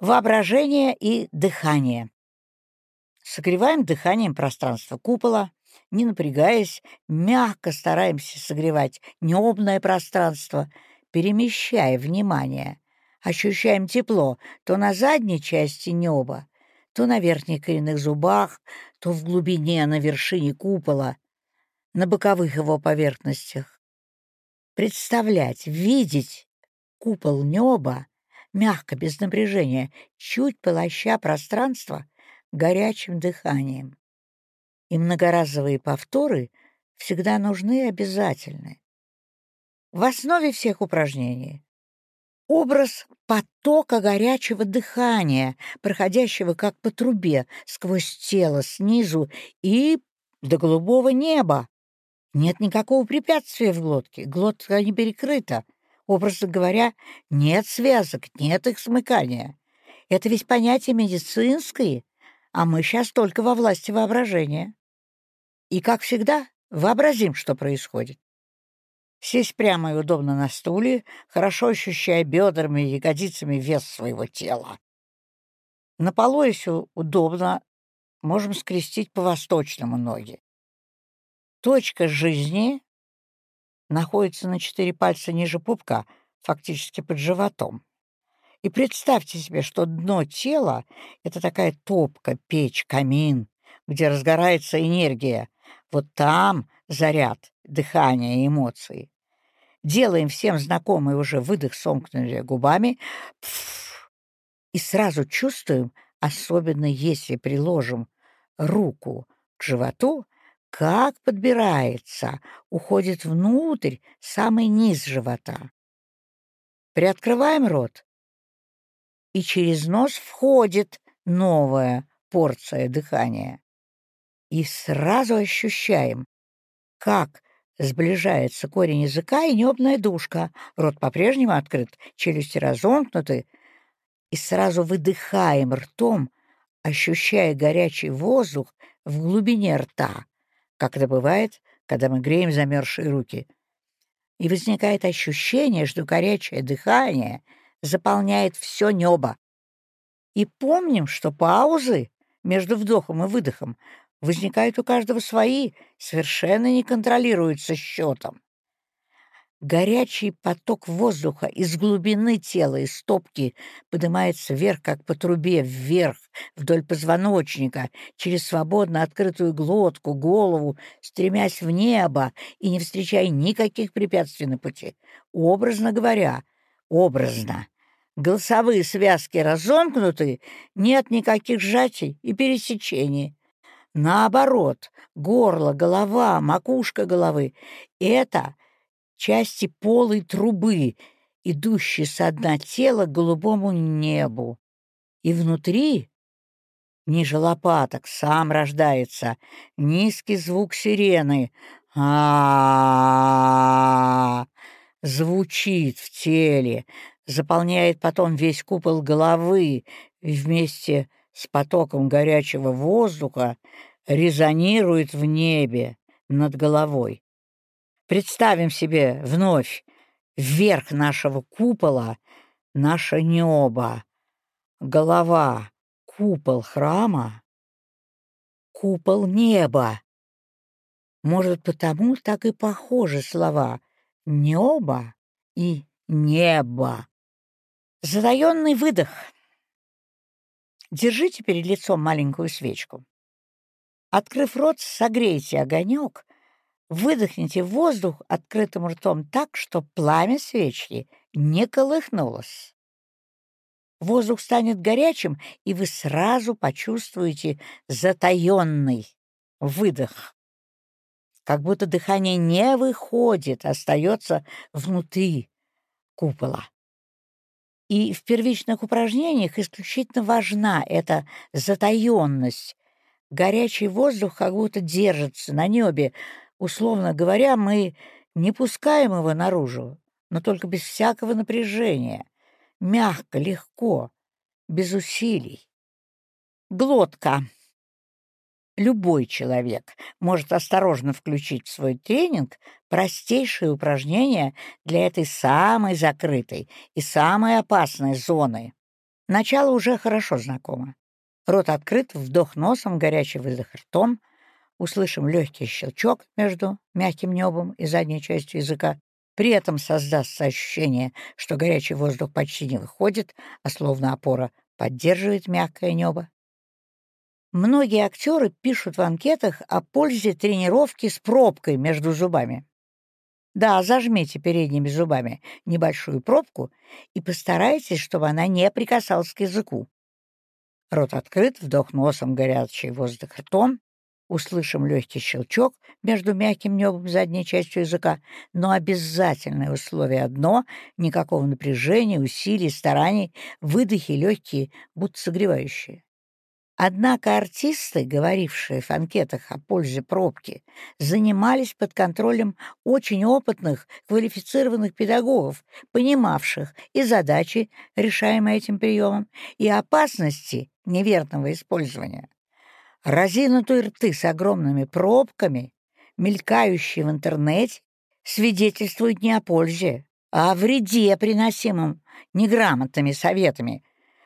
Воображение и дыхание. Согреваем дыханием пространство купола, не напрягаясь, мягко стараемся согревать необное пространство, перемещая внимание. Ощущаем тепло то на задней части неба, то на верхних коренных зубах, то в глубине на вершине купола, на боковых его поверхностях. Представлять, видеть купол неба, мягко, без напряжения, чуть полоща пространство горячим дыханием. И многоразовые повторы всегда нужны и обязательны. В основе всех упражнений образ потока горячего дыхания, проходящего как по трубе сквозь тело снизу и до голубого неба. Нет никакого препятствия в глотке, глотка не перекрыта. Образно говоря, нет связок, нет их смыкания. Это ведь понятие медицинское, а мы сейчас только во власти воображения. И, как всегда, вообразим, что происходит. Сесть прямо и удобно на стуле, хорошо ощущая бедрами и ягодицами вес своего тела. На полу, если удобно, можем скрестить по-восточному ноги. Точка жизни находится на четыре пальца ниже пупка, фактически под животом. И представьте себе, что дно тела — это такая топка, печь, камин, где разгорается энергия. Вот там заряд, дыхание и эмоции. Делаем всем знакомый уже выдох сомкнутыми губами. и сразу чувствуем, особенно если приложим руку к животу, как подбирается, уходит внутрь самый низ живота. Приоткрываем рот, и через нос входит новая порция дыхания. И сразу ощущаем, как сближается корень языка и небная душка. Рот по-прежнему открыт, челюсти разомкнуты. И сразу выдыхаем ртом, ощущая горячий воздух в глубине рта, как это бывает, когда мы греем замерзшие руки. И возникает ощущение, что горячее дыхание заполняет все небо. И помним, что паузы между вдохом и выдохом возникают у каждого свои, совершенно не контролируются счетом. Горячий поток воздуха из глубины тела, из стопки, поднимается вверх, как по трубе, вверх, вдоль позвоночника, через свободно открытую глотку, голову, стремясь в небо и не встречая никаких препятствий на пути. Образно говоря, образно. Голосовые связки разомкнуты, нет никаких сжатий и пересечений. Наоборот, горло, голова, макушка головы — это части полой трубы, идущей со дна тела к голубому небу. И внутри, ниже лопаток, сам рождается низкий звук сирены. а, звучит в теле, заполняет потом весь купол головы и вместе с потоком горячего воздуха резонирует в небе над головой. Представим себе вновь вверх нашего купола наше небо, голова, купол храма, купол неба. Может, потому так и похожи слова «небо» и «небо». Затаенный выдох. Держите перед лицом маленькую свечку. Открыв рот, согрейте огонек Выдохните воздух открытым ртом так, что пламя свечки не колыхнулось. Воздух станет горячим, и вы сразу почувствуете затаенный выдох. Как будто дыхание не выходит, остается внутри купола. И в первичных упражнениях исключительно важна эта затаенность. Горячий воздух как будто держится на небе, Условно говоря, мы не пускаем его наружу, но только без всякого напряжения, мягко, легко, без усилий. Глотка. Любой человек может осторожно включить в свой тренинг простейшие упражнения для этой самой закрытой и самой опасной зоны. Начало уже хорошо знакомо. Рот открыт, вдох носом, горячий выдох ртом. Услышим легкий щелчок между мягким небом и задней частью языка. При этом создастся ощущение, что горячий воздух почти не выходит, а словно опора поддерживает мягкое небо. Многие актеры пишут в анкетах о пользе тренировки с пробкой между зубами. Да, зажмите передними зубами небольшую пробку и постарайтесь, чтобы она не прикасалась к языку. Рот открыт, вдох носом, горячий воздух ртом. Услышим легкий щелчок между мягким небом задней частью языка, но обязательное условие одно — никакого напряжения, усилий, стараний, выдохи легкие, будто согревающие. Однако артисты, говорившие в анкетах о пользе пробки, занимались под контролем очень опытных, квалифицированных педагогов, понимавших и задачи, решаемые этим приемом, и опасности неверного использования. Разинутые рты с огромными пробками, мелькающие в интернете, свидетельствуют не о пользе, а о вреде, приносимом неграмотными советами,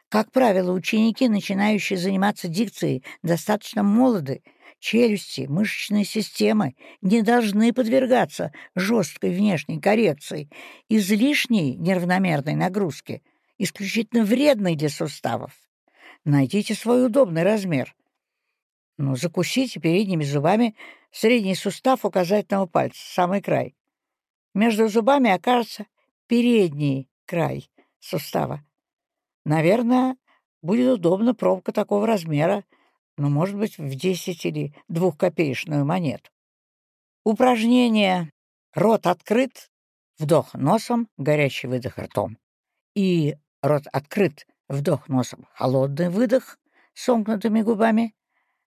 как правило, ученики, начинающие заниматься дикцией, достаточно молоды. Челюсти, мышечные системы не должны подвергаться жесткой внешней коррекции, излишней нервномерной нагрузке, исключительно вредной для суставов. Найдите свой удобный размер. Ну, закусите передними зубами средний сустав указательного пальца, самый край. Между зубами окажется передний край сустава. Наверное, будет удобно пробка такого размера, ну, может быть, в 10 или двухкопеечную монету. Упражнение «Рот открыт», вдох носом, горячий выдох ртом. И рот открыт, вдох носом, холодный выдох сомкнутыми губами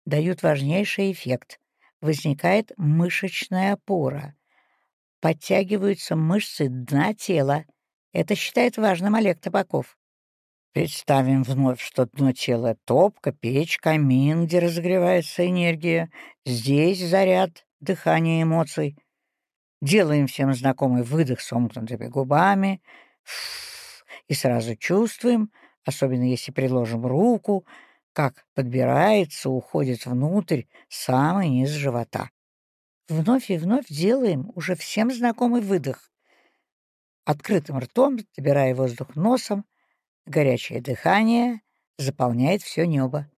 дают важнейший эффект. Возникает мышечная опора. Подтягиваются мышцы дна тела. Это считает важным Олег Табаков. Представим вновь, что дно тела — топка, печь, камин, где разогревается энергия. Здесь заряд, дыхание эмоций. Делаем всем знакомый выдох сомкнутыми губами. И сразу чувствуем, особенно если приложим руку, как подбирается, уходит внутрь самый низ живота. Вновь и вновь делаем уже всем знакомый выдох. Открытым ртом, забирая воздух носом, Горячее дыхание заполняет все небо.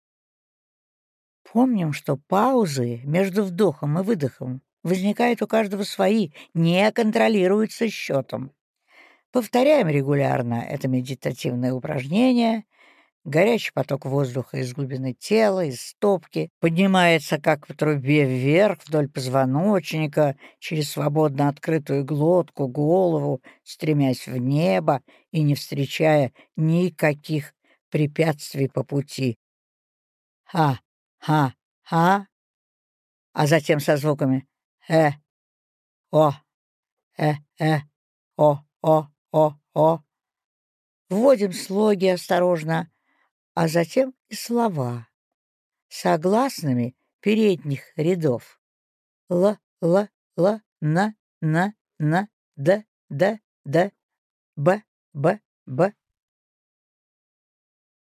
Помним, что паузы между вдохом и выдохом возникают у каждого свои, не контролируются счетом. Повторяем регулярно это медитативное упражнение, Горячий поток воздуха из глубины тела, из стопки, поднимается, как в трубе, вверх вдоль позвоночника, через свободно открытую глотку, голову, стремясь в небо и не встречая никаких препятствий по пути. Ха, ха, ха, а затем со звуками «э», «о», «э», «э», «о», «о», «о», «о». Вводим слоги осторожно, а затем и слова согласными передних рядов. Л, Л, Л, На,